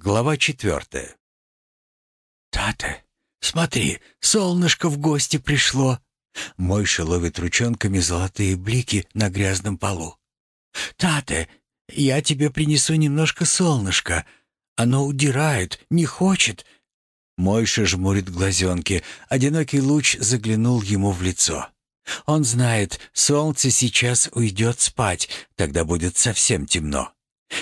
Глава четвертая. «Тата, смотри, солнышко в гости пришло!» Мойша ловит ручонками золотые блики на грязном полу. «Тата, я тебе принесу немножко солнышка. Оно удирает, не хочет». Мойша жмурит глазенки. Одинокий луч заглянул ему в лицо. Он знает, солнце сейчас уйдет спать, тогда будет совсем темно.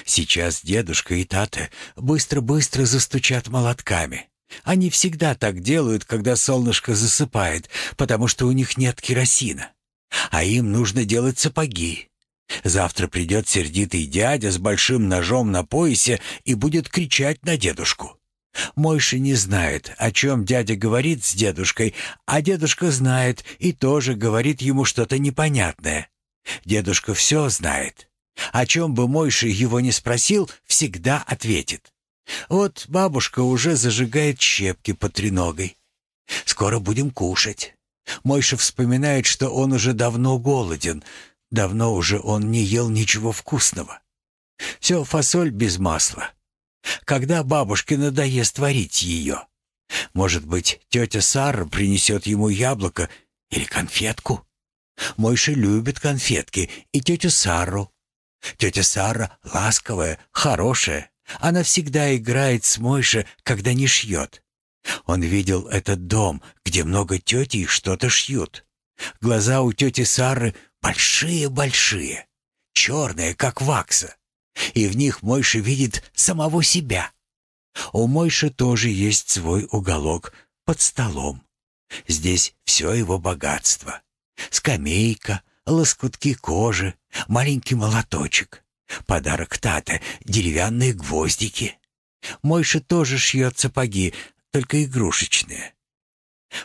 Сейчас дедушка и тата быстро-быстро застучат молотками. Они всегда так делают, когда солнышко засыпает, потому что у них нет керосина. А им нужно делать сапоги. Завтра придет сердитый дядя с большим ножом на поясе и будет кричать на дедушку. Мойша не знает, о чем дядя говорит с дедушкой, а дедушка знает и тоже говорит ему что-то непонятное. Дедушка все знает. О чем бы Мойша его не спросил, всегда ответит. Вот бабушка уже зажигает щепки по треногой. Скоро будем кушать. Мойша вспоминает, что он уже давно голоден. Давно уже он не ел ничего вкусного. Все фасоль без масла. Когда бабушке надоест варить ее? Может быть, тетя Сара принесет ему яблоко или конфетку? Мойша любит конфетки и тетю Сару. Тетя Сара ласковая, хорошая. Она всегда играет с Мойше, когда не шьет. Он видел этот дом, где много тетей что-то шьют. Глаза у тети Сары большие-большие, черные, как вакса. И в них Мойша видит самого себя. У Мойши тоже есть свой уголок под столом. Здесь все его богатство. Скамейка, лоскутки кожи, маленький молоточек. Подарок Тата — деревянные гвоздики. Мойша тоже шьет сапоги, только игрушечные.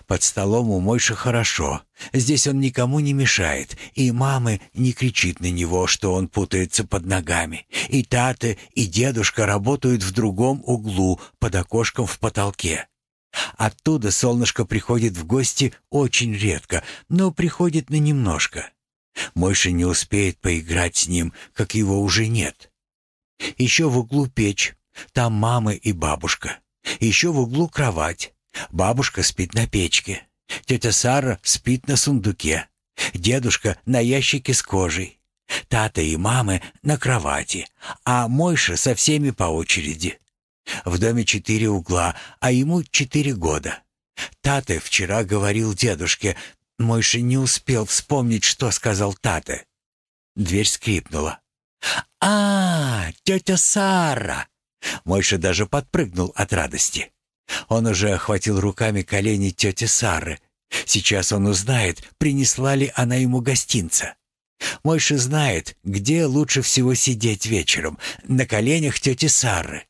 Под столом у Мойши хорошо. Здесь он никому не мешает, и мамы не кричит на него, что он путается под ногами. И Тата, и дедушка работают в другом углу, под окошком в потолке. Оттуда солнышко приходит в гости очень редко, но приходит на немножко. Мойша не успеет поиграть с ним, как его уже нет. Еще в углу печь, там мама и бабушка. Еще в углу кровать. Бабушка спит на печке. Тетя Сара спит на сундуке. Дедушка на ящике с кожей. Тата и мамы на кровати, а Мойша со всеми по очереди. В доме четыре угла, а ему четыре года. Тата вчера говорил дедушке, Мойша не успел вспомнить, что сказал Тате. Дверь скрипнула. «А, тетя Сара!» Мойша даже подпрыгнул от радости. Он уже охватил руками колени тети Сары. Сейчас он узнает, принесла ли она ему гостинца. Мойша знает, где лучше всего сидеть вечером, на коленях тети Сары.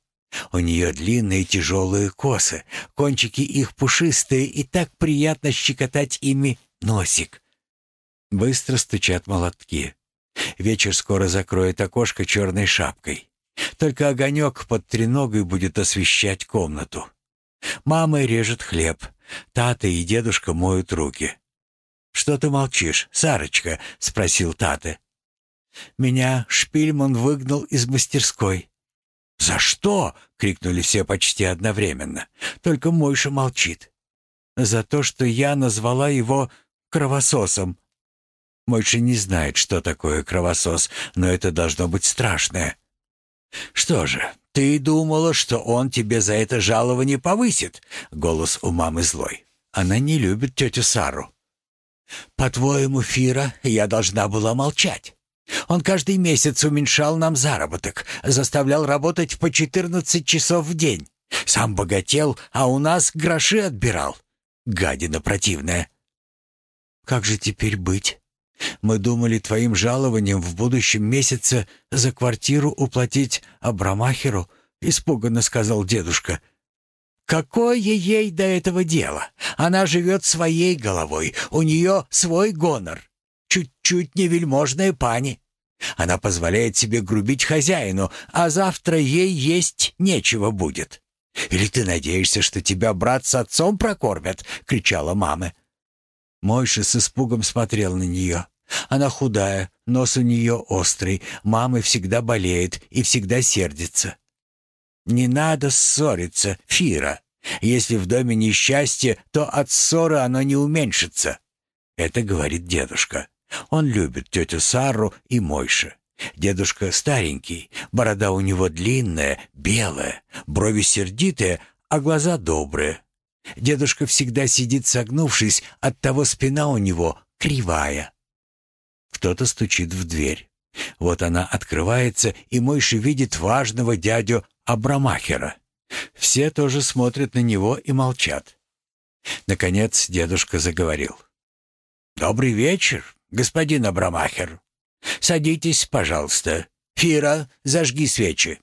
У нее длинные тяжелые косы, кончики их пушистые, и так приятно щекотать ими носик. Быстро стучат молотки. Вечер скоро закроет окошко черной шапкой. Только огонек под треногой будет освещать комнату. Мама режет хлеб. Тата и дедушка моют руки. «Что ты молчишь, Сарочка?» — спросил Тата. «Меня Шпильман выгнал из мастерской». «За что?» — крикнули все почти одновременно. Только Мойша молчит. «За то, что я назвала его кровососом». Мойша не знает, что такое кровосос, но это должно быть страшное. «Что же, ты думала, что он тебе за это жалование повысит?» Голос у мамы злой. Она не любит тетю Сару. «По-твоему, Фира, я должна была молчать. Он каждый месяц уменьшал нам заработок, заставлял работать по 14 часов в день. Сам богател, а у нас гроши отбирал. Гадина противная. Как же теперь быть? Мы думали твоим жалованием в будущем месяце за квартиру уплатить Абрамахеру, испуганно сказал дедушка. Какое ей до этого дело? Она живет своей головой, у нее свой гонор. Чуть-чуть не вельможная пани. Она позволяет себе грубить хозяину, а завтра ей есть нечего будет. Или ты надеешься, что тебя брат с отцом прокормят?» — кричала мама. Мойша с испугом смотрел на нее. Она худая, нос у нее острый, мама всегда болеет и всегда сердится. «Не надо ссориться, Фира. Если в доме несчастье, то от ссоры оно не уменьшится». Это говорит дедушка. Он любит тетю Сару и Мойша. Дедушка старенький, борода у него длинная, белая, брови сердитые, а глаза добрые. Дедушка всегда сидит согнувшись, оттого спина у него кривая. Кто-то стучит в дверь. Вот она открывается, и Мойша видит важного дядю Абрамахера. Все тоже смотрят на него и молчат. Наконец дедушка заговорил. «Добрый вечер, господин Абрамахер. Садитесь, пожалуйста. Фира, зажги свечи».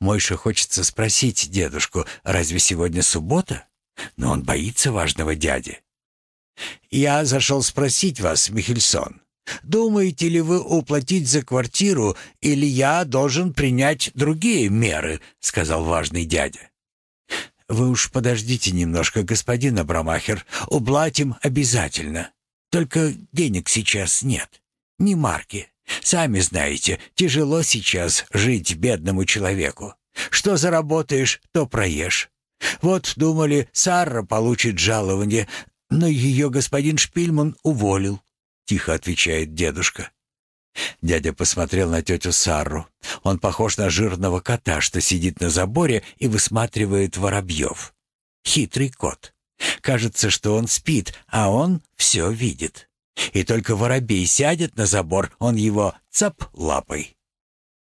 Мойша хочется спросить дедушку, разве сегодня суббота? Но он боится важного дяди. «Я зашел спросить вас, Михельсон, Думаете ли вы уплатить за квартиру, или я должен принять другие меры?» — сказал важный дядя. «Вы уж подождите немножко, господин Абрамахер. Уплатим обязательно. Только денег сейчас нет. Ни марки. Сами знаете, тяжело сейчас жить бедному человеку. Что заработаешь, то проешь. Вот думали, Сара получит жалование, но ее господин Шпильман уволил. — тихо отвечает дедушка. Дядя посмотрел на тетю Сару. Он похож на жирного кота, что сидит на заборе и высматривает воробьев. Хитрый кот. Кажется, что он спит, а он все видит. И только воробей сядет на забор, он его цап лапой.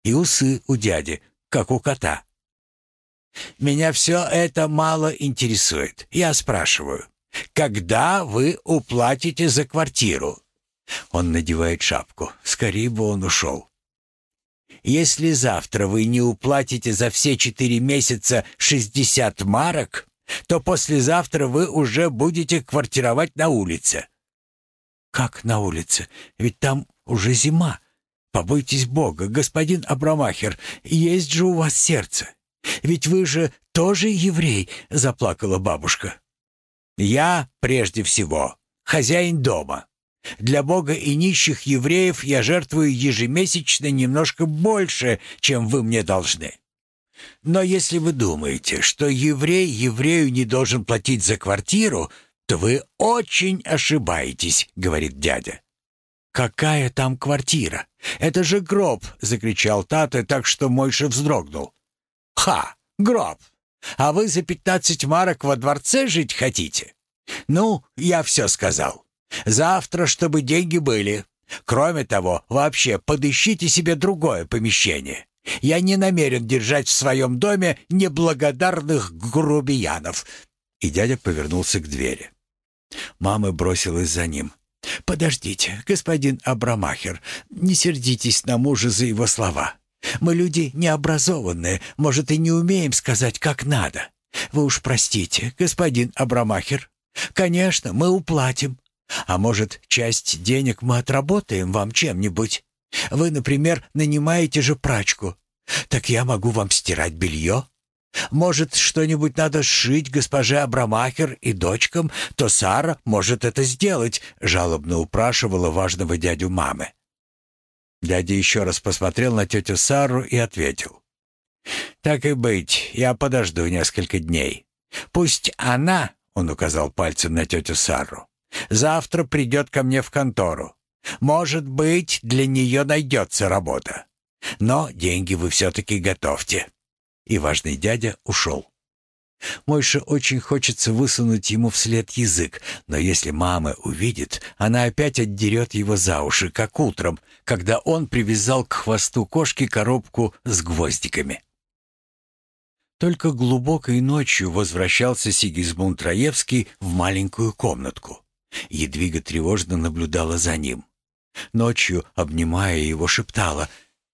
И усы у дяди, как у кота. Меня все это мало интересует. Я спрашиваю, когда вы уплатите за квартиру? Он надевает шапку. Скорее бы он ушел. Если завтра вы не уплатите за все четыре месяца шестьдесят марок, то послезавтра вы уже будете квартировать на улице. Как на улице? Ведь там уже зима. Побойтесь Бога, господин Абрамахер, есть же у вас сердце. Ведь вы же тоже еврей, заплакала бабушка. Я прежде всего хозяин дома. Для Бога и нищих евреев я жертвую ежемесячно немножко больше, чем вы мне должны. Но если вы думаете, что еврей еврею не должен платить за квартиру, то вы очень ошибаетесь, говорит дядя. Какая там квартира? Это же гроб, закричал Тата, так что Мойша вздрогнул. Ха, гроб. А вы за пятнадцать марок во дворце жить хотите? Ну, я все сказал. Завтра, чтобы деньги были. Кроме того, вообще подыщите себе другое помещение. Я не намерен держать в своем доме неблагодарных грубиянов». И дядя повернулся к двери. Мама бросилась за ним. «Подождите, господин Абрамахер, не сердитесь на мужа за его слова. Мы люди необразованные, может, и не умеем сказать, как надо. Вы уж простите, господин Абрамахер. Конечно, мы уплатим. А может, часть денег мы отработаем вам чем-нибудь? Вы, например, нанимаете же прачку. Так я могу вам стирать белье. Может, что-нибудь надо сшить госпоже Абрамахер и дочкам, то Сара может это сделать», — жалобно упрашивала важного дядю мамы. Дядя еще раз посмотрел на тетю Сару и ответил. «Так и быть, я подожду несколько дней. Пусть она, — он указал пальцем на тетю Сару, Завтра придет ко мне в контору. Может быть, для нее найдется работа. Но деньги вы все-таки готовьте». И важный дядя ушел. Мойше очень хочется высунуть ему вслед язык, но если мама увидит, она опять отдерет его за уши, как утром, когда он привязал к хвосту кошки коробку с гвоздиками. Только глубокой ночью возвращался Сигизмунд Раевский в маленькую комнатку. Едвига тревожно наблюдала за ним. Ночью, обнимая его, шептала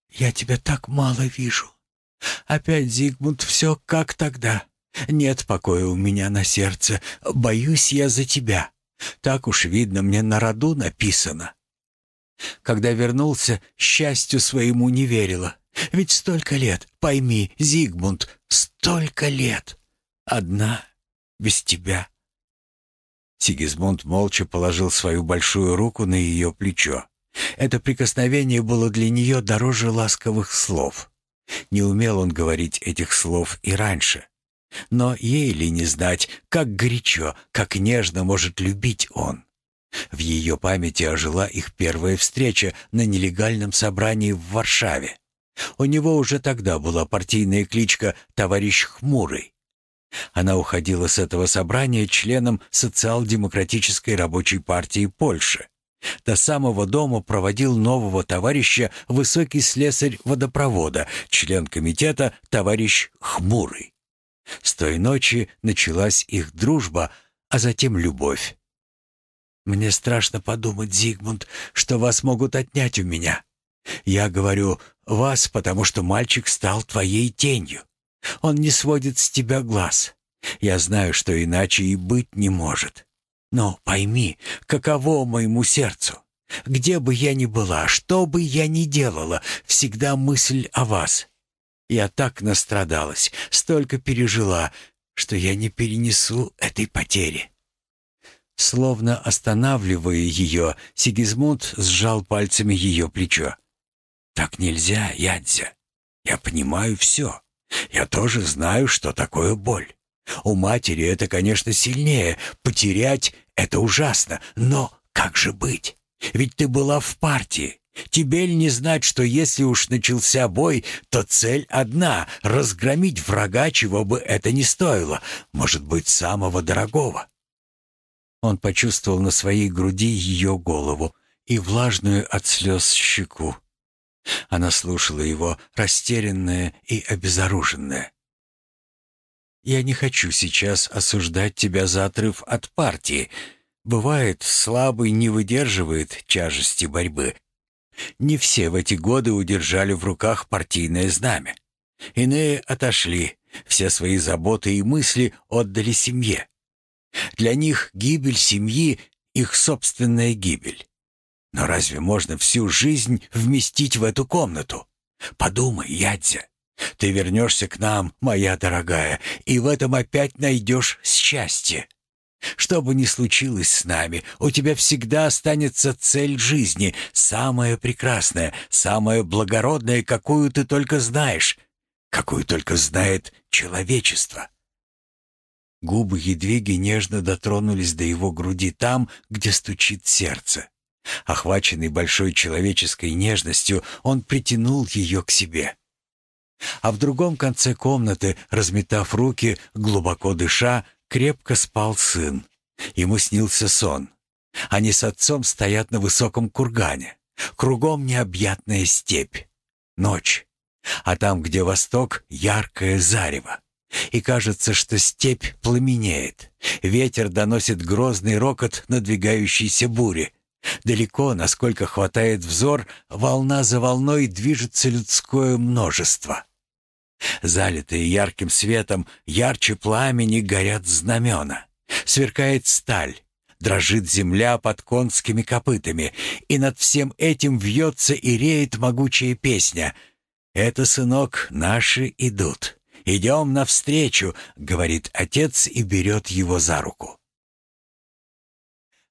«Я тебя так мало вижу. Опять, Зигмунд, все как тогда. Нет покоя у меня на сердце. Боюсь я за тебя. Так уж видно, мне на роду написано». Когда вернулся, счастью своему не верила. Ведь столько лет, пойми, Зигмунд, столько лет. Одна, без тебя. Сигизмунд молча положил свою большую руку на ее плечо. Это прикосновение было для нее дороже ласковых слов. Не умел он говорить этих слов и раньше. Но ей ли не знать, как горячо, как нежно может любить он. В ее памяти ожила их первая встреча на нелегальном собрании в Варшаве. У него уже тогда была партийная кличка «Товарищ Хмурый». Она уходила с этого собрания членом Социал-демократической рабочей партии Польши. До самого дома проводил нового товарища высокий слесарь водопровода, член комитета товарищ Хмурый. С той ночи началась их дружба, а затем любовь. «Мне страшно подумать, Зигмунд, что вас могут отнять у меня. Я говорю «вас», потому что мальчик стал твоей тенью. Он не сводит с тебя глаз. Я знаю, что иначе и быть не может. Но пойми, каково моему сердцу. Где бы я ни была, что бы я ни делала, всегда мысль о вас. Я так настрадалась, столько пережила, что я не перенесу этой потери». Словно останавливая ее, Сигизмунд сжал пальцами ее плечо. «Так нельзя, Ядзя. Я понимаю все. Я тоже знаю, что такое боль. У матери это, конечно, сильнее. Потерять — это ужасно. Но как же быть? Ведь ты была в партии. Тебе ли не знать, что если уж начался бой, то цель одна — разгромить врага, чего бы это ни стоило, может быть, самого дорогого. Он почувствовал на своей груди ее голову и влажную от слез щеку. Она слушала его, растерянная и обезоруженная. «Я не хочу сейчас осуждать тебя за отрыв от партии. Бывает, слабый не выдерживает тяжести борьбы, не все в эти годы удержали в руках партийное знамя. Иные отошли, все свои заботы и мысли отдали семье. Для них гибель семьи — их собственная гибель. Но разве можно всю жизнь вместить в эту комнату? Подумай, Ядзя. Ты вернешься к нам, моя дорогая, и в этом опять найдешь счастье. Что бы ни случилось с нами, у тебя всегда останется цель жизни, самая прекрасная, самая благородная, какую ты только знаешь, какую только знает человечество». Губы Едвиги нежно дотронулись до его груди там, где стучит сердце. Охваченный большой человеческой нежностью, он притянул ее к себе. А в другом конце комнаты, разметав руки, глубоко дыша, крепко спал сын. Ему снился сон. Они с отцом стоят на высоком кургане. Кругом необъятная степь. Ночь. А там, где восток, яркое зарево. И кажется, что степь пламенеет. Ветер доносит грозный рокот надвигающейся бури. Далеко, насколько хватает взор, волна за волной движется людское множество. Залитые ярким светом, ярче пламени горят знамена. Сверкает сталь, дрожит земля под конскими копытами, и над всем этим вьется и реет могучая песня. «Это, сынок, наши идут. Идем навстречу», — говорит отец и берет его за руку.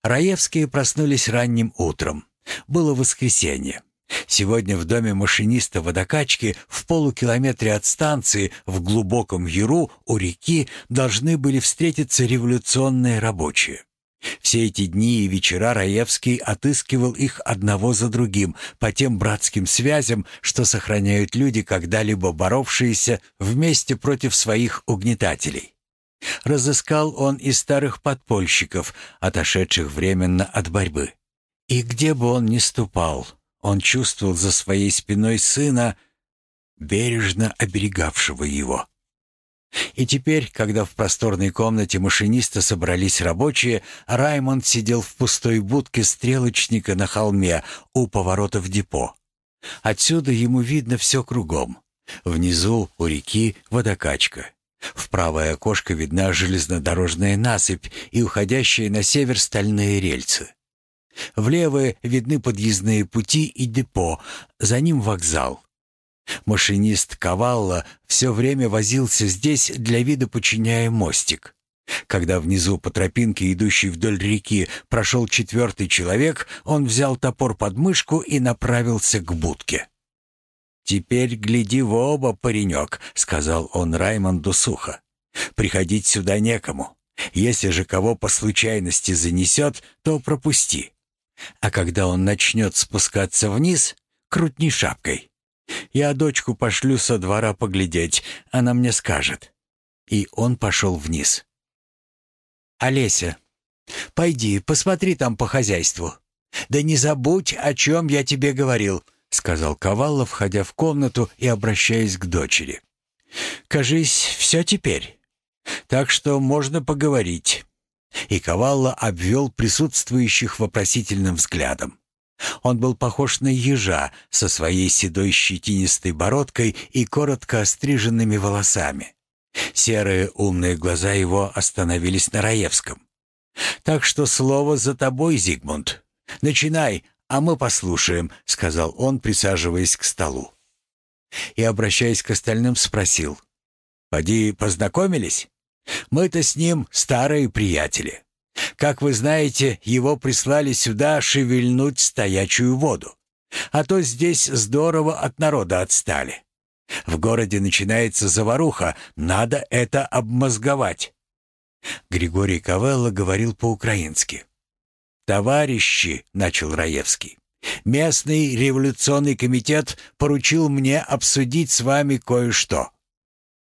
Раевские проснулись ранним утром. Было воскресенье. Сегодня в доме машиниста водокачки в полукилометре от станции в глубоком яру у реки должны были встретиться революционные рабочие. Все эти дни и вечера Раевский отыскивал их одного за другим по тем братским связям, что сохраняют люди, когда-либо боровшиеся вместе против своих угнетателей. Разыскал он и старых подпольщиков, отошедших временно от борьбы. И где бы он ни ступал, он чувствовал за своей спиной сына, бережно оберегавшего его. И теперь, когда в просторной комнате машиниста собрались рабочие, Раймонд сидел в пустой будке стрелочника на холме у поворота в депо. Отсюда ему видно все кругом. Внизу у реки водокачка. В правое окошко видна железнодорожная насыпь и уходящие на север стальные рельсы. В левое видны подъездные пути и депо, за ним вокзал. Машинист Кавалла все время возился здесь, для вида подчиняя мостик. Когда внизу по тропинке, идущей вдоль реки, прошел четвертый человек, он взял топор под мышку и направился к будке. «Теперь гляди в оба, паренек», — сказал он Раймонду сухо. «Приходить сюда некому. Если же кого по случайности занесет, то пропусти. А когда он начнет спускаться вниз, крутни шапкой. Я дочку пошлю со двора поглядеть, она мне скажет». И он пошел вниз. «Олеся, пойди, посмотри там по хозяйству. Да не забудь, о чем я тебе говорил», — сказал Ковалла, входя в комнату и обращаясь к дочери. «Кажись, все теперь. Так что можно поговорить». И Ковалла обвел присутствующих вопросительным взглядом. Он был похож на ежа со своей седой щетинистой бородкой и коротко остриженными волосами. Серые умные глаза его остановились на Раевском. «Так что слово за тобой, Зигмунд. Начинай, а мы послушаем», — сказал он, присаживаясь к столу. И, обращаясь к остальным, спросил. «Поди познакомились? Мы-то с ним старые приятели. Как вы знаете, его прислали сюда шевельнуть стоячую воду. А то здесь здорово от народа отстали. В городе начинается заваруха, надо это обмозговать. Григорий Кавелло говорил по-украински. «Товарищи», — начал Раевский, — «местный революционный комитет поручил мне обсудить с вами кое-что».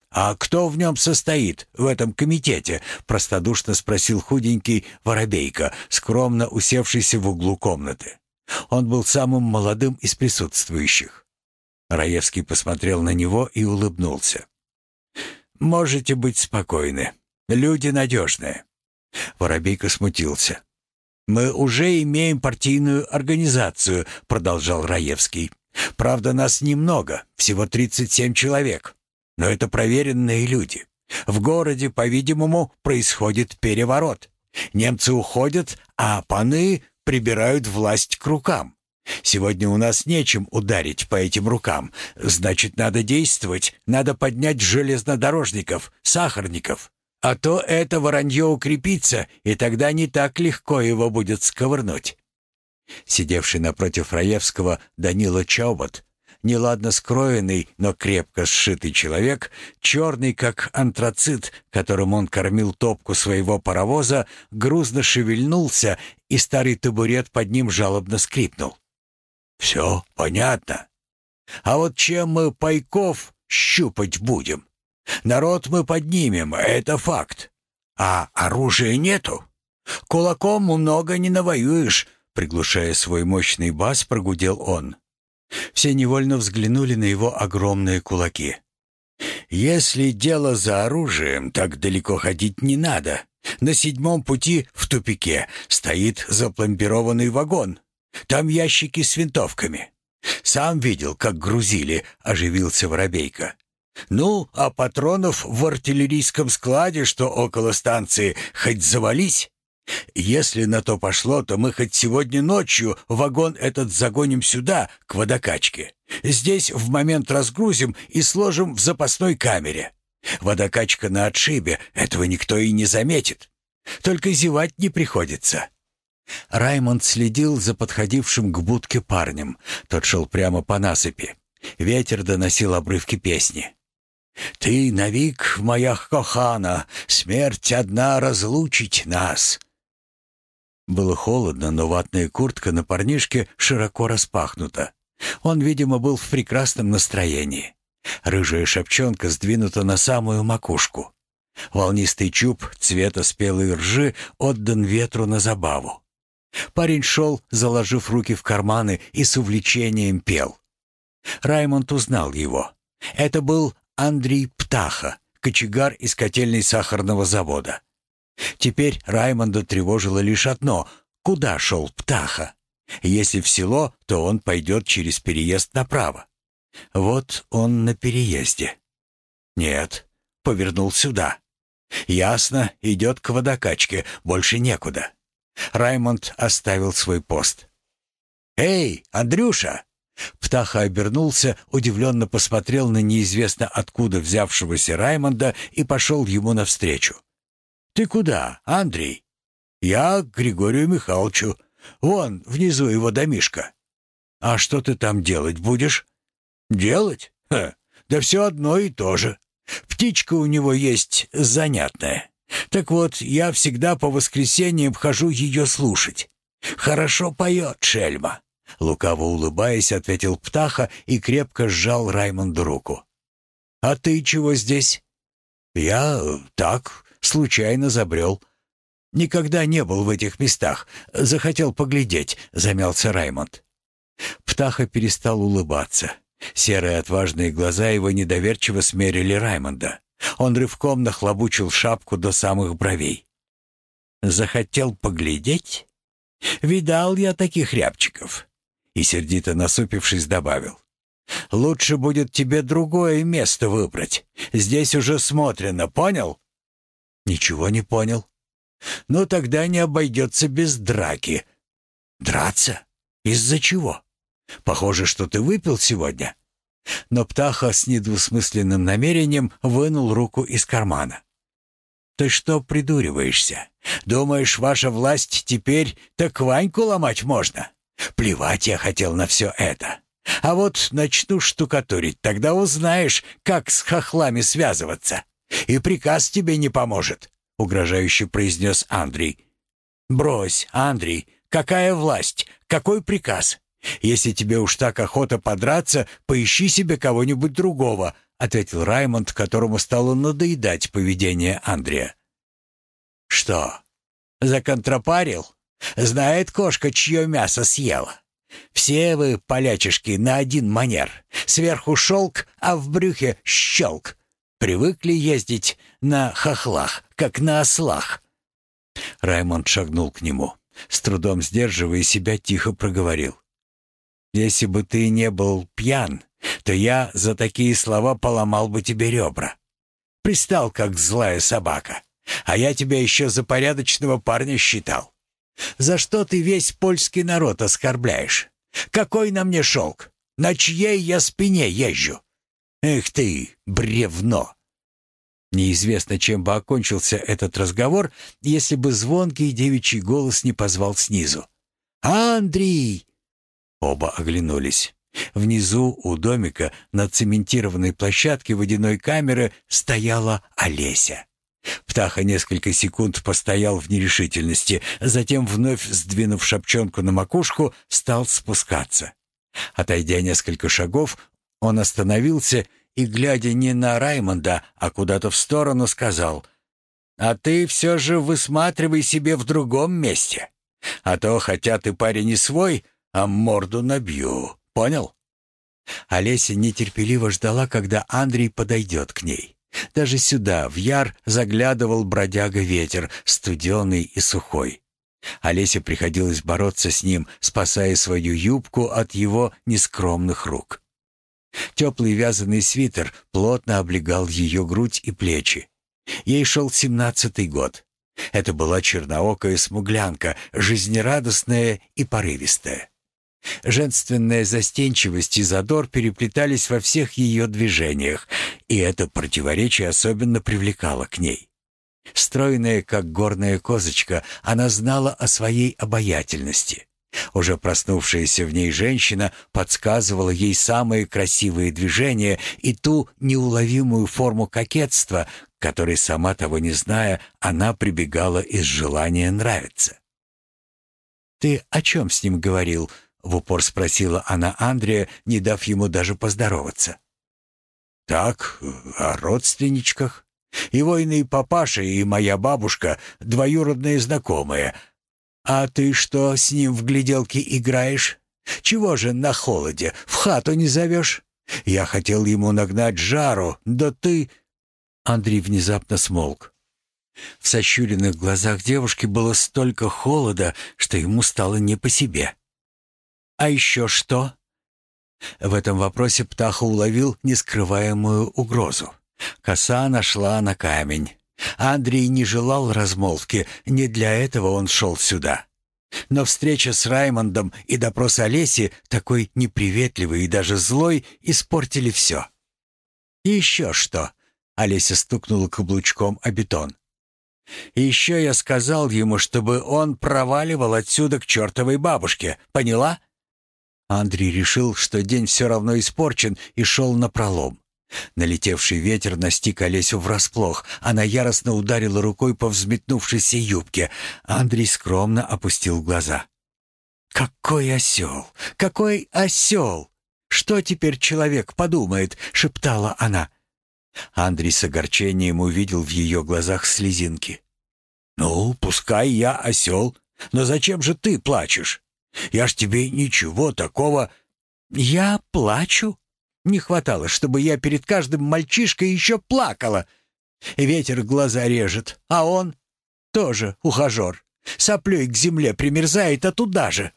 «А кто в нем состоит, в этом комитете?» — простодушно спросил худенький Воробейко, скромно усевшийся в углу комнаты. Он был самым молодым из присутствующих. Раевский посмотрел на него и улыбнулся. «Можете быть спокойны. Люди надежные». Воробейко смутился. «Мы уже имеем партийную организацию», — продолжал Раевский. «Правда, нас немного, всего 37 человек. Но это проверенные люди. В городе, по-видимому, происходит переворот. Немцы уходят, а паны прибирают власть к рукам. Сегодня у нас нечем ударить по этим рукам. Значит, надо действовать, надо поднять железнодорожников, сахарников. А то это воронье укрепится, и тогда не так легко его будет сковырнуть». Сидевший напротив Раевского Данила Чобот, неладно скроенный, но крепко сшитый человек, черный, как антрацит, которым он кормил топку своего паровоза, грузно шевельнулся, и старый табурет под ним жалобно скрипнул. Все понятно. А вот чем мы пайков щупать будем? Народ мы поднимем, это факт. А оружия нету. Кулаком много не навоюешь, приглушая свой мощный бас, прогудел он. Все невольно взглянули на его огромные кулаки. «Если дело за оружием, так далеко ходить не надо. На седьмом пути в тупике стоит запломбированный вагон. Там ящики с винтовками. Сам видел, как грузили, оживился Воробейко. Ну, а патронов в артиллерийском складе, что около станции, хоть завались. Если на то пошло, то мы хоть сегодня ночью вагон этот загоним сюда, к водокачке. Здесь в момент разгрузим и сложим в запасной камере. Водокачка на отшибе, этого никто и не заметит. Только зевать не приходится. Раймонд следил за подходившим к будке парнем. Тот шел прямо по насыпи. Ветер доносил обрывки песни. «Ты навик, моя кохана, смерть одна разлучить нас». Было холодно, но ватная куртка на парнишке широко распахнута. Он, видимо, был в прекрасном настроении. Рыжая шапчонка сдвинута на самую макушку. Волнистый чуб цвета спелой ржи отдан ветру на забаву. Парень шел, заложив руки в карманы и с увлечением пел. Раймонд узнал его. Это был Андрей Птаха, кочегар из котельной сахарного завода. Теперь Раймонда тревожило лишь одно — куда шел Птаха? Если в село, то он пойдет через переезд направо. Вот он на переезде. Нет, повернул сюда. Ясно, идет к водокачке, больше некуда. Раймонд оставил свой пост. «Эй, Андрюша!» Птаха обернулся, удивленно посмотрел на неизвестно откуда взявшегося Раймонда и пошел ему навстречу. «Ты куда, Андрей?» «Я к Григорию Михайловичу. Вон, внизу его домишка». «А что ты там делать будешь?» «Делать? Ха, да все одно и то же. Птичка у него есть занятная. Так вот, я всегда по воскресеньям хожу ее слушать. Хорошо поет шельма». Лукаво улыбаясь, ответил Птаха и крепко сжал Раймонду руку. «А ты чего здесь?» «Я так, случайно забрел. Никогда не был в этих местах. Захотел поглядеть», — замялся Раймонд. Птаха перестал улыбаться. Серые отважные глаза его недоверчиво смерили Раймонда. Он рывком нахлобучил шапку до самых бровей. «Захотел поглядеть? Видал я таких рябчиков». И сердито насупившись добавил. «Лучше будет тебе другое место выбрать. Здесь уже смотрено, понял?» «Ничего не понял». «Ну тогда не обойдется без драки». «Драться? Из-за чего?» Похоже, что ты выпил сегодня». Но Птаха с недвусмысленным намерением вынул руку из кармана. «Ты что придуриваешься? Думаешь, ваша власть теперь так Ваньку ломать можно? Плевать я хотел на все это. А вот начну штукатурить, тогда узнаешь, как с хохлами связываться. И приказ тебе не поможет», — угрожающе произнес Андрей. «Брось, Андрей, какая власть? Какой приказ? «Если тебе уж так охота подраться, поищи себе кого-нибудь другого», ответил Раймонд, которому стало надоедать поведение Андрея. «Что, законтропарил? Знает кошка, чье мясо съела. Все вы, полячишки, на один манер. Сверху шелк, а в брюхе щелк. Привыкли ездить на хохлах, как на ослах». Раймонд шагнул к нему. С трудом сдерживая себя, тихо проговорил. Если бы ты не был пьян, то я за такие слова поломал бы тебе ребра. Пристал, как злая собака. А я тебя еще за порядочного парня считал. За что ты весь польский народ оскорбляешь? Какой на мне шелк? На чьей я спине езжу? Эх ты, бревно!» Неизвестно, чем бы окончился этот разговор, если бы звонкий девичий голос не позвал снизу. «Андрей! Оба оглянулись. Внизу у домика на цементированной площадке водяной камеры стояла Олеся. Птаха несколько секунд постоял в нерешительности, затем, вновь сдвинув шапчонку на макушку, стал спускаться. Отойдя несколько шагов, он остановился и, глядя не на Раймонда, а куда-то в сторону, сказал, «А ты все же высматривай себе в другом месте. А то, хотя ты парень не свой, — а морду набью. Понял?» Олеся нетерпеливо ждала, когда Андрей подойдет к ней. Даже сюда, в яр, заглядывал бродяга ветер, студеный и сухой. Олесе приходилось бороться с ним, спасая свою юбку от его нескромных рук. Теплый вязаный свитер плотно облегал ее грудь и плечи. Ей шел семнадцатый год. Это была черноокая смуглянка, жизнерадостная и порывистая. Женственная застенчивость и задор переплетались во всех ее движениях, и это противоречие особенно привлекало к ней. Стройная, как горная козочка, она знала о своей обаятельности. Уже проснувшаяся в ней женщина подсказывала ей самые красивые движения и ту неуловимую форму кокетства, которой, сама того не зная, она прибегала из желания нравиться. «Ты о чем с ним говорил?» В упор спросила она Андрея, не дав ему даже поздороваться. «Так, о родственничках. И войный папаша, и моя бабушка — двоюродные знакомые. А ты что с ним в гляделки играешь? Чего же на холоде, в хату не зовешь? Я хотел ему нагнать жару, да ты...» Андрей внезапно смолк. В сощуренных глазах девушки было столько холода, что ему стало не по себе. «А еще что?» В этом вопросе Птаха уловил нескрываемую угрозу. Коса нашла на камень. Андрей не желал размолвки, не для этого он шел сюда. Но встреча с Раймондом и допрос Олеси, такой неприветливый и даже злой, испортили все. «И еще что?» — Олеся стукнула каблучком о бетон. «И еще я сказал ему, чтобы он проваливал отсюда к чертовой бабушке, поняла?» Андрей решил, что день все равно испорчен, и шел на пролом. Налетевший ветер настиг Олесю врасплох. Она яростно ударила рукой по взметнувшейся юбке. Андрей скромно опустил глаза. «Какой осел! Какой осел! Что теперь человек подумает?» — шептала она. Андрей с огорчением увидел в ее глазах слезинки. «Ну, пускай я осел, но зачем же ты плачешь? Я ж тебе ничего такого...» «Я плачу?» Не хватало, чтобы я перед каждым мальчишкой еще плакала. Ветер глаза режет, а он тоже ухажер. Соплей к земле примерзает, а туда же.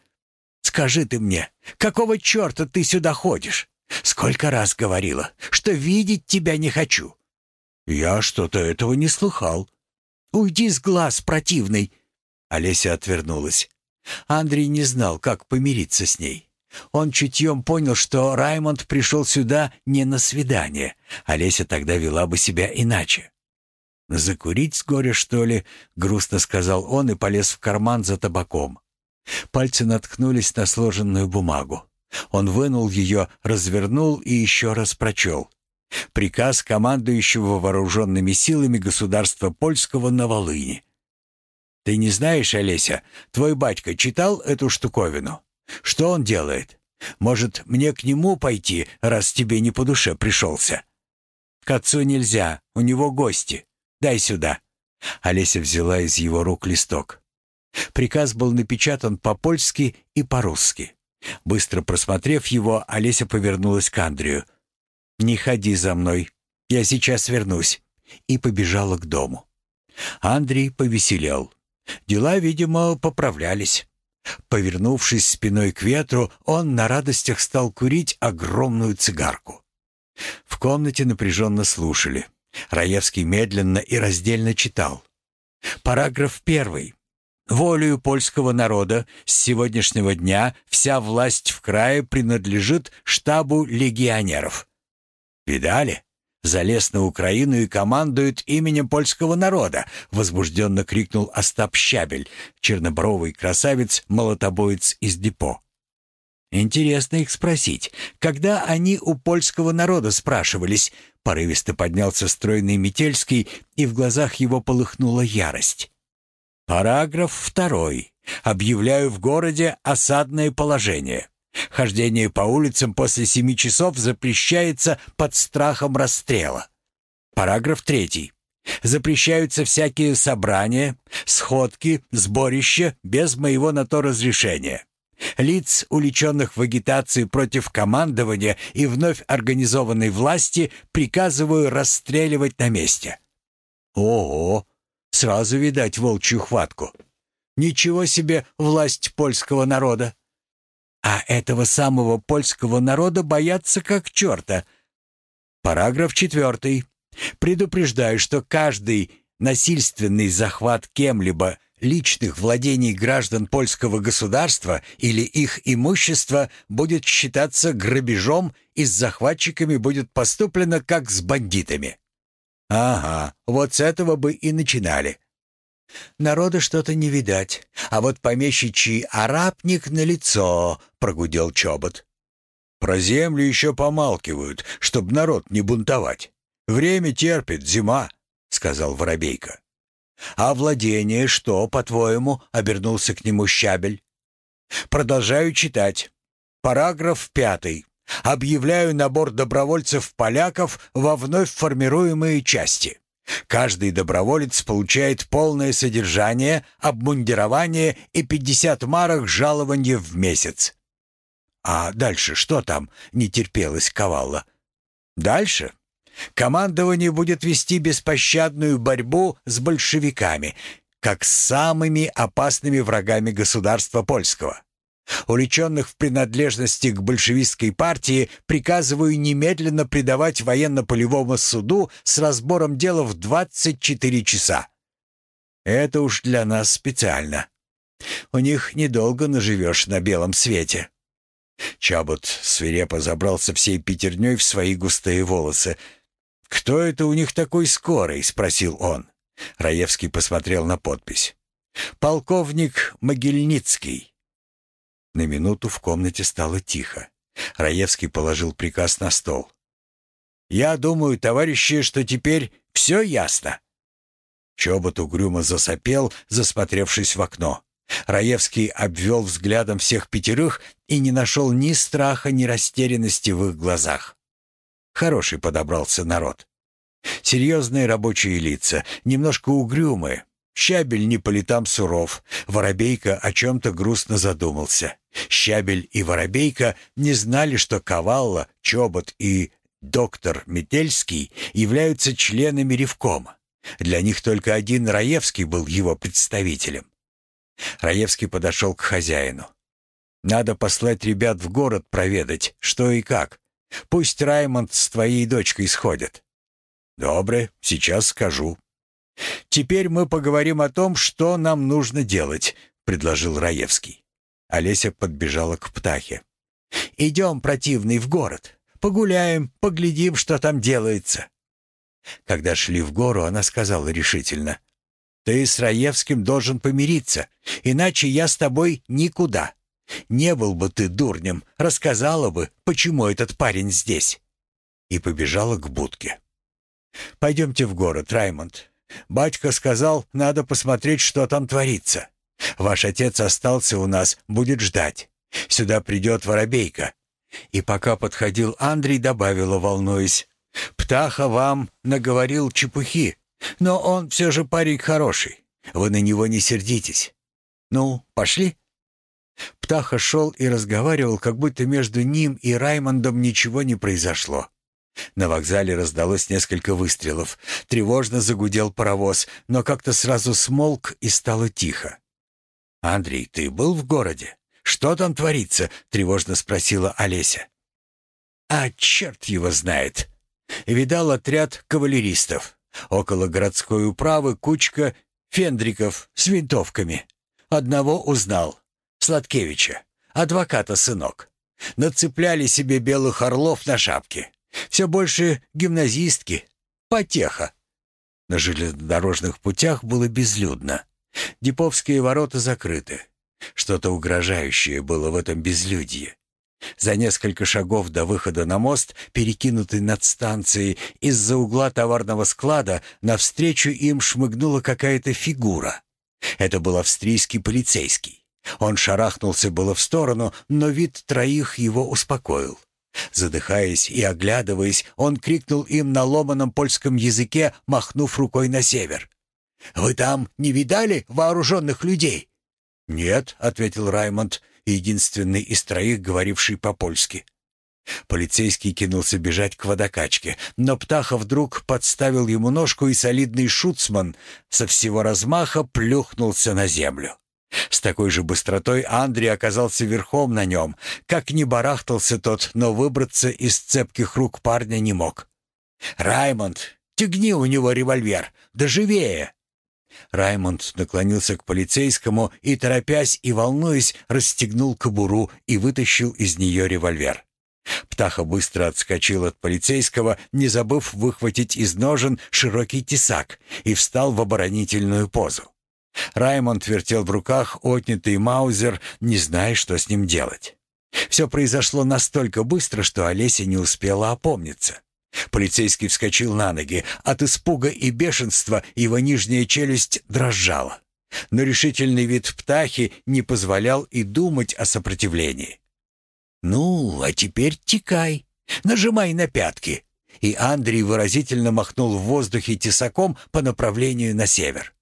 Скажи ты мне, какого черта ты сюда ходишь? Сколько раз говорила, что видеть тебя не хочу. Я что-то этого не слыхал. Уйди с глаз, противный. Олеся отвернулась. Андрей не знал, как помириться с ней. Он чутьем понял, что Раймонд пришел сюда не на свидание. Олеся тогда вела бы себя иначе. «Закурить с горя, что ли?» — грустно сказал он и полез в карман за табаком. Пальцы наткнулись на сложенную бумагу. Он вынул ее, развернул и еще раз прочел. Приказ командующего вооруженными силами государства польского на Волыни. «Ты не знаешь, Олеся, твой батька читал эту штуковину?» Что он делает? Может, мне к нему пойти, раз тебе не по душе пришелся?» «К отцу нельзя, у него гости. Дай сюда». Олеся взяла из его рук листок. Приказ был напечатан по-польски и по-русски. Быстро просмотрев его, Олеся повернулась к Андрею. «Не ходи за мной, я сейчас вернусь», и побежала к дому. Андрей повеселел. Дела, видимо, поправлялись. Повернувшись спиной к ветру, он на радостях стал курить огромную цигарку. В комнате напряженно слушали. Раевский медленно и раздельно читал. Параграф первый. Волею польского народа с сегодняшнего дня вся власть в крае принадлежит штабу легионеров. Видали? Залез на Украину и командует именем польского народа!» — возбужденно крикнул Остап Щабель, чернобровый красавец-молотобоец из депо. «Интересно их спросить, когда они у польского народа спрашивались?» Порывисто поднялся стройный Метельский, и в глазах его полыхнула ярость. «Параграф второй. Объявляю в городе осадное положение. Хождение по улицам после семи часов запрещается под страхом расстрела. Параграф третий. Запрещаются всякие собрания, сходки, сборища без моего на то разрешения. Лиц, уличенных в агитации против командования и вновь организованной власти, приказываю расстреливать на месте. Ого! Сразу видать волчью хватку. Ничего себе власть польского народа! А этого самого польского народа боятся как черта. Параграф четвертый. Предупреждаю, что каждый насильственный захват кем-либо личных владений граждан польского государства или их имущества будет считаться грабежом и с захватчиками будет поступлено как с бандитами. Ага, вот с этого бы и начинали. Народа что-то не видать, а вот помещичий арабник на лицо, прогудел чобот. Про землю еще помалкивают, чтоб народ не бунтовать. Время терпит, зима, сказал Воробейка. А владение что, по-твоему, обернулся к нему Щабель. Продолжаю читать. Параграф пятый. Объявляю набор добровольцев-поляков во вновь формируемые части. Каждый доброволец получает полное содержание, обмундирование и 50 марок жалования в месяц. А дальше что там? Не терпелось Ковалла. Дальше командование будет вести беспощадную борьбу с большевиками, как с самыми опасными врагами государства польского. Уличенных в принадлежности к большевистской партии приказываю немедленно предавать военно-полевому суду с разбором дела в 24 часа. Это уж для нас специально. У них недолго наживешь на белом свете. Чабот свирепо забрался всей пятерней в свои густые волосы. «Кто это у них такой скорый?» — спросил он. Раевский посмотрел на подпись. «Полковник Могильницкий». На минуту в комнате стало тихо. Раевский положил приказ на стол. «Я думаю, товарищи, что теперь все ясно». Чобот угрюмо засопел, засмотревшись в окно. Раевский обвел взглядом всех пятерых и не нашел ни страха, ни растерянности в их глазах. Хороший подобрался народ. Серьезные рабочие лица, немножко угрюмые. Щабель не по летам суров. Воробейка о чем-то грустно задумался. Щабель и Воробейка не знали, что Ковалла, Чобот и доктор Метельский являются членами Ревкома. Для них только один Раевский был его представителем. Раевский подошел к хозяину. «Надо послать ребят в город проведать, что и как. Пусть Раймонд с твоей дочкой сходят». «Добре, сейчас скажу». «Теперь мы поговорим о том, что нам нужно делать», — предложил Раевский. Олеся подбежала к птахе. «Идем, противный, в город. Погуляем, поглядим, что там делается». Когда шли в гору, она сказала решительно. «Ты с Раевским должен помириться, иначе я с тобой никуда. Не был бы ты дурнем, рассказала бы, почему этот парень здесь». И побежала к будке. «Пойдемте в город, Раймонд. Батька сказал, надо посмотреть, что там творится. Ваш отец остался у нас, будет ждать. Сюда придет воробейка». И пока подходил Андрей, добавила, волнуясь, «Птаха вам наговорил чепухи, но он все же парень хороший. Вы на него не сердитесь. Ну, пошли?» Птаха шел и разговаривал, как будто между ним и Раймондом ничего не произошло. На вокзале раздалось несколько выстрелов. Тревожно загудел паровоз, но как-то сразу смолк и стало тихо. «Андрей, ты был в городе? Что там творится?» — тревожно спросила Олеся. «А черт его знает!» Видал отряд кавалеристов. Около городской управы кучка фендриков с винтовками. Одного узнал. Сладкевича, адвоката сынок. Нацепляли себе белых орлов на шапки. Все больше гимназистки. Потеха. На железнодорожных путях было безлюдно. Диповские ворота закрыты. Что-то угрожающее было в этом безлюдье. За несколько шагов до выхода на мост, перекинутый над станцией, из-за угла товарного склада навстречу им шмыгнула какая-то фигура. Это был австрийский полицейский. Он шарахнулся было в сторону, но вид троих его успокоил. Задыхаясь и оглядываясь, он крикнул им на ломаном польском языке, махнув рукой на север. «Вы там не видали вооруженных людей?» «Нет», — ответил Раймонд, единственный из троих, говоривший по-польски. Полицейский кинулся бежать к водокачке, но Птаха вдруг подставил ему ножку, и солидный шуцман со всего размаха плюхнулся на землю. С такой же быстротой Андрей оказался верхом на нем. Как ни барахтался тот, но выбраться из цепких рук парня не мог. «Раймонд, тягни у него револьвер, да живее!» Раймонд наклонился к полицейскому и, торопясь и волнуясь, расстегнул кобуру и вытащил из нее револьвер. Птаха быстро отскочил от полицейского, не забыв выхватить из ножен широкий тесак, и встал в оборонительную позу. Раймонд вертел в руках отнятый маузер, не зная, что с ним делать. Все произошло настолько быстро, что Олеся не успела опомниться. Полицейский вскочил на ноги. От испуга и бешенства его нижняя челюсть дрожала. Но решительный вид птахи не позволял и думать о сопротивлении. «Ну, а теперь текай, нажимай на пятки». И Андрей выразительно махнул в воздухе тесаком по направлению на север.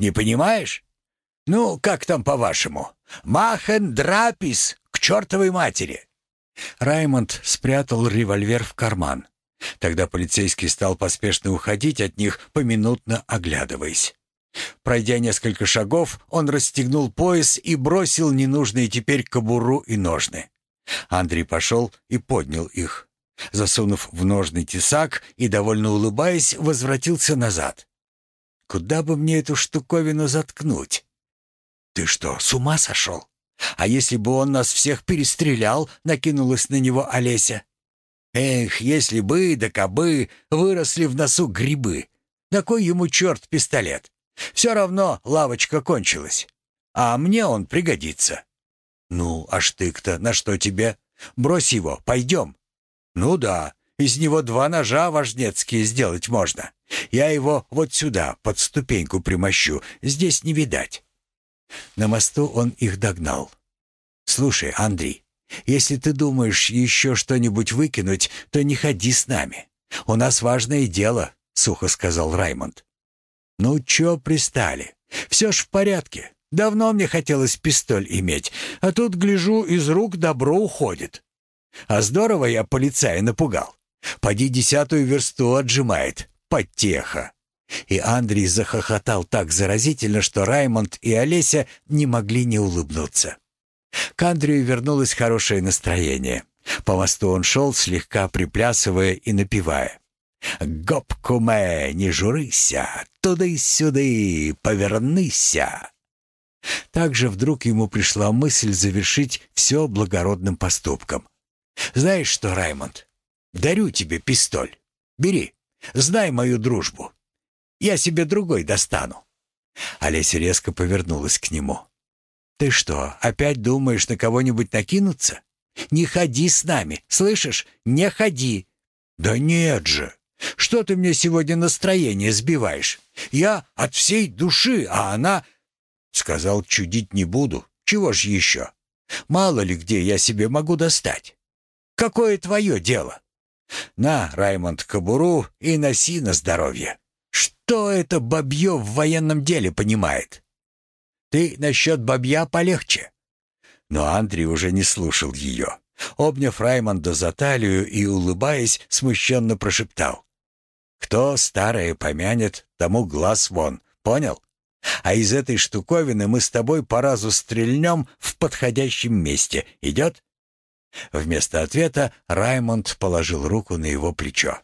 «Не понимаешь? Ну, как там по-вашему? Махен драпис к чертовой матери!» Раймонд спрятал револьвер в карман. Тогда полицейский стал поспешно уходить от них, поминутно оглядываясь. Пройдя несколько шагов, он расстегнул пояс и бросил ненужные теперь кобуру и ножны. Андрей пошел и поднял их. Засунув в ножный тесак и, довольно улыбаясь, возвратился назад. «Куда бы мне эту штуковину заткнуть?» «Ты что, с ума сошел? А если бы он нас всех перестрелял?» — накинулась на него Олеся. Эх, если бы, да кабы, выросли в носу грибы. На кой ему черт пистолет? Все равно лавочка кончилась. А мне он пригодится. «Ну, а штык-то на что тебе? Брось его, пойдем». «Ну да, из него два ножа важнецкие сделать можно. Я его вот сюда, под ступеньку примощу, здесь не видать». На мосту он их догнал. «Слушай, Андрей, если ты думаешь еще что-нибудь выкинуть, то не ходи с нами. У нас важное дело», — сухо сказал Раймонд. «Ну, чё пристали? Все ж в порядке. Давно мне хотелось пистоль иметь, а тут, гляжу, из рук добро уходит. А здорово я полицая напугал. Поди десятую версту отжимает. Потеха. И Андрей захохотал так заразительно, что Раймонд и Олеся не могли не улыбнуться. К Андрею вернулось хорошее настроение. По мосту он шел, слегка приплясывая и напевая. «Гоп, куме, не журыся, туды-сюды, поверныся». Также вдруг ему пришла мысль завершить все благородным поступком. «Знаешь что, Раймонд, дарю тебе пистоль. Бери, знай мою дружбу. Я себе другой достану». Олеся резко повернулась к нему. «Ты что, опять думаешь на кого-нибудь накинуться? Не ходи с нами, слышишь? Не ходи!» «Да нет же! Что ты мне сегодня настроение сбиваешь? Я от всей души, а она...» Сказал, чудить не буду. Чего ж еще? Мало ли где я себе могу достать. Какое твое дело? На, Раймонд, кобуру и носи на здоровье. Что это бабье в военном деле понимает? Ты насчет бабья полегче. Но Андрей уже не слушал ее. Обняв Раймонда за талию и, улыбаясь, смущенно прошептал. «Кто старое помянет, тому глаз вон, понял? А из этой штуковины мы с тобой по разу стрельнем в подходящем месте. Идет?» Вместо ответа Раймонд положил руку на его плечо.